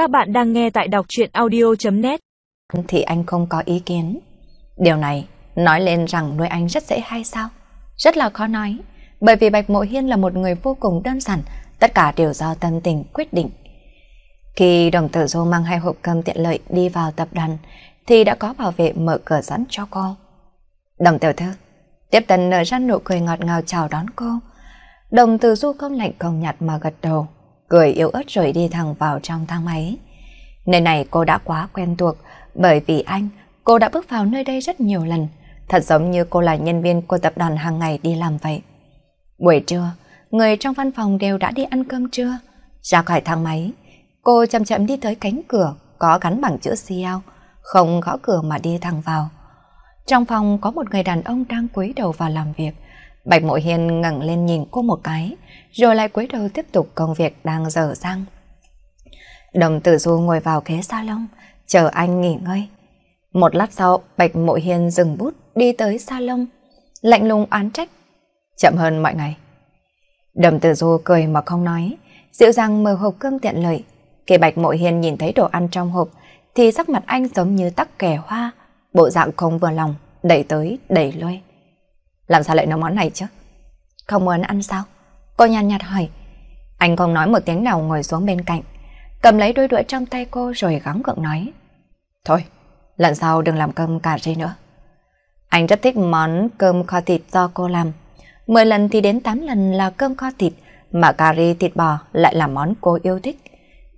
Các bạn đang nghe tại đọc chuyện audio.net Thì anh không có ý kiến. Điều này nói lên rằng nuôi anh rất dễ hay sao? Rất là khó nói. Bởi vì Bạch Mộ Hiên là một người vô cùng đơn giản, tất cả đều do tâm tình quyết định. Khi đồng tử du mang hai hộp cơm tiện lợi đi vào tập đoàn, thì đã có bảo vệ mở cửa dẫn cho cô. Đồng tiểu thư, tiếp tần nở ra nụ cười ngọt ngào chào đón cô. Đồng tử du không lạnh không nhạt mà gật đầu, cười yếu ớt rồi đi thẳng vào trong thang máy. Nơi này cô đã quá quen thuộc, bởi vì anh, cô đã bước vào nơi đây rất nhiều lần, thật giống như cô là nhân viên của tập đoàn hàng ngày đi làm vậy. Buổi trưa, người trong văn phòng đều đã đi ăn cơm trưa. Ra khỏi thang máy, cô chậm chậm đi tới cánh cửa có gắn bằng chữ CL, không gõ cửa mà đi thẳng vào. Trong phòng có một người đàn ông đang cúi đầu vào làm việc. Bạch Mộ Hiên ngẩng lên nhìn cô một cái, rồi lại cúi đầu tiếp tục công việc đang dở dang. Đồng tử du ngồi vào ghế salon, chờ anh nghỉ ngơi. Một lát sau, Bạch Mộ Hiên dừng bút đi tới salon, lạnh lùng án trách. Chậm hơn mọi ngày. Đồng tử du cười mà không nói, dịu dàng mở hộp cơm tiện lợi. Khi Bạch Mộ Hiên nhìn thấy đồ ăn trong hộp, thì sắc mặt anh giống như tắc kẻ hoa, bộ dạng không vừa lòng, đẩy tới, đẩy lui. Làm sao lại nấu món này chứ? Không muốn ăn sao? Cô nhàn nhạt hỏi. Anh không nói một tiếng nào ngồi xuống bên cạnh, cầm lấy đôi đũa trong tay cô rồi gắng gượng nói. Thôi, lần sau đừng làm cơm cà ri nữa. Anh rất thích món cơm kho thịt do cô làm. Mười lần thì đến tám lần là cơm kho thịt, mà cà ri thịt bò lại là món cô yêu thích.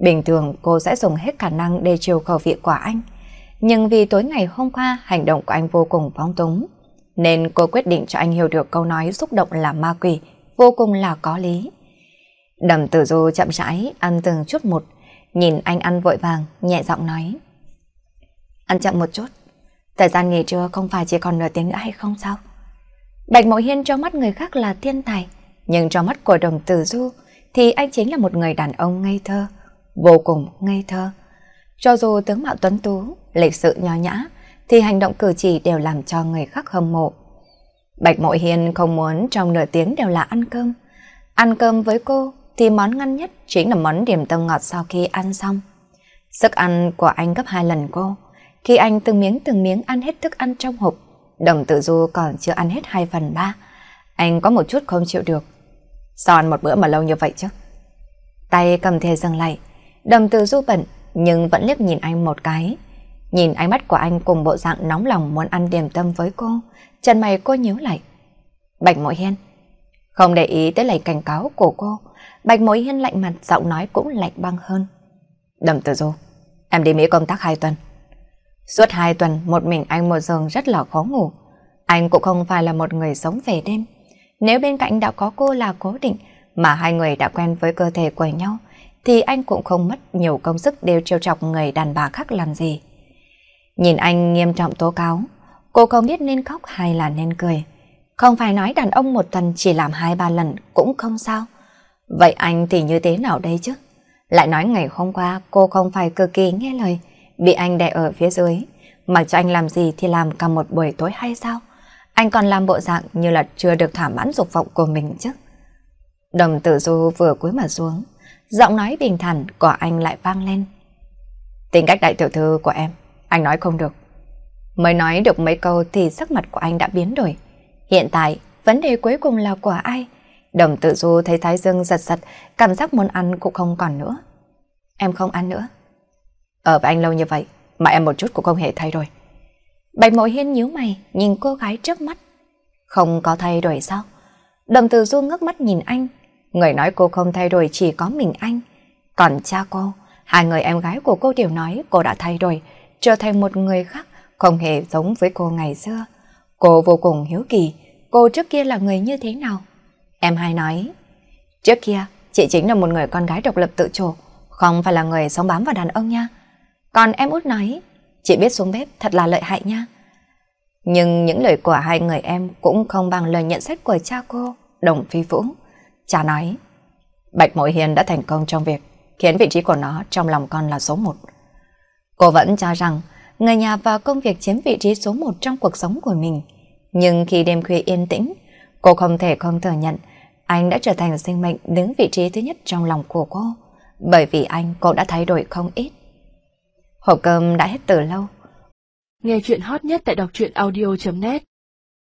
Bình thường cô sẽ dùng hết khả năng để chiều khẩu vị của anh. Nhưng vì tối ngày hôm qua hành động của anh vô cùng phóng túng, nên cô quyết định cho anh hiểu được câu nói xúc động là ma quỷ, vô cùng là có lý. Đầm tử du chậm rãi ăn từng chút một, nhìn anh ăn vội vàng, nhẹ giọng nói. Ăn chậm một chút, thời gian nghỉ trưa không phải chỉ còn nửa tiếng nữa hay không sao? Bạch Mộ Hiên trong mắt người khác là thiên tài, nhưng trong mắt của đồng tử du thì anh chính là một người đàn ông ngây thơ, vô cùng ngây thơ. Cho dù tướng mạo tuấn tú, lịch sự nho nhã, thì hành động cử chỉ đều làm cho người khác hâm mộ. Bạch Mộ Hiên không muốn trong nửa tiếng đều là ăn cơm. Ăn cơm với cô thì món ngon nhất chính là món điểm tâm ngọt sau khi ăn xong. Sức ăn của anh gấp hai lần cô. Khi anh từng miếng từng miếng ăn hết thức ăn trong hộp, đồng tử du còn chưa ăn hết hai phần ba. Anh có một chút không chịu được. Sao ăn một bữa mà lâu như vậy chứ? Tay cầm thề dừng lại, đồng tử du bận nhưng vẫn liếc nhìn anh một cái. Nhìn ánh mắt của anh cùng bộ dạng nóng lòng muốn ăn điểm tâm với cô, chân mày cô nhíu lại. Bạch Mội Hiên. Không để ý tới lời cảnh cáo của cô, Bạch Mội Hiên lạnh mặt giọng nói cũng lạnh băng hơn. Đầm tử du, em đi Mỹ công tác hai tuần. Suốt hai tuần một mình anh một giường rất là khó ngủ. Anh cũng không phải là một người sống về đêm. Nếu bên cạnh đã có cô là cố định, mà hai người đã quen với cơ thể của nhau, thì anh cũng không mất nhiều công sức đều trêu chọc người đàn bà khác làm gì. Nhìn anh nghiêm trọng tố cáo, cô không biết nên khóc hay là nên cười. Không phải nói đàn ông một tuần chỉ làm hai ba lần cũng không sao. Vậy anh thì như thế nào đây chứ? Lại nói ngày hôm qua cô không phải cực kỳ nghe lời, bị anh đè ở phía dưới. Mặc cho anh làm gì thì làm cả một buổi tối hay sao? Anh còn làm bộ dạng như là chưa được thỏa mãn dục vọng của mình chứ. Đồng tử du vừa cúi mặt xuống, giọng nói bình thản của anh lại vang lên. Tính cách đại tiểu thư của em anh nói không được. Mới nói được mấy câu thì sắc mặt của anh đã biến đổi. Hiện tại, vấn đề cuối cùng là của ai? Đồng tự du thấy Thái Dương giật giật, cảm giác muốn ăn cũng không còn nữa. Em không ăn nữa. Ở với anh lâu như vậy, mà em một chút cũng không hề thay đổi. Bạch Mộ hiên nhíu mày, nhìn cô gái trước mắt. Không có thay đổi sao? Đồng tử du ngước mắt nhìn anh. Người nói cô không thay đổi chỉ có mình anh. Còn cha cô, hai người em gái của cô đều nói cô đã thay đổi, trở thành một người khác, không hề giống với cô ngày xưa. Cô vô cùng hiếu kỳ, cô trước kia là người như thế nào? Em hai nói, trước kia chị chính là một người con gái độc lập tự chủ, không phải là người sống bám vào đàn ông nha. Còn em út nói, chị biết xuống bếp thật là lợi hại nha. Nhưng những lời của hai người em cũng không bằng lời nhận xét của cha cô, Đồng Phi Vũ. Cha nói, Bạch Mội Hiền đã thành công trong việc khiến vị trí của nó trong lòng con là số một. Cô vẫn cho rằng người nhà và công việc chiếm vị trí số một trong cuộc sống của mình. Nhưng khi đêm khuya yên tĩnh, cô không thể không thừa nhận anh đã trở thành sinh mệnh đứng vị trí thứ nhất trong lòng của cô. bởi vì anh cô đã thay đổi không ít. Hộp cơm đã hết từ lâu. Nghe chuyện hot nhất tại đọc truyện audio.net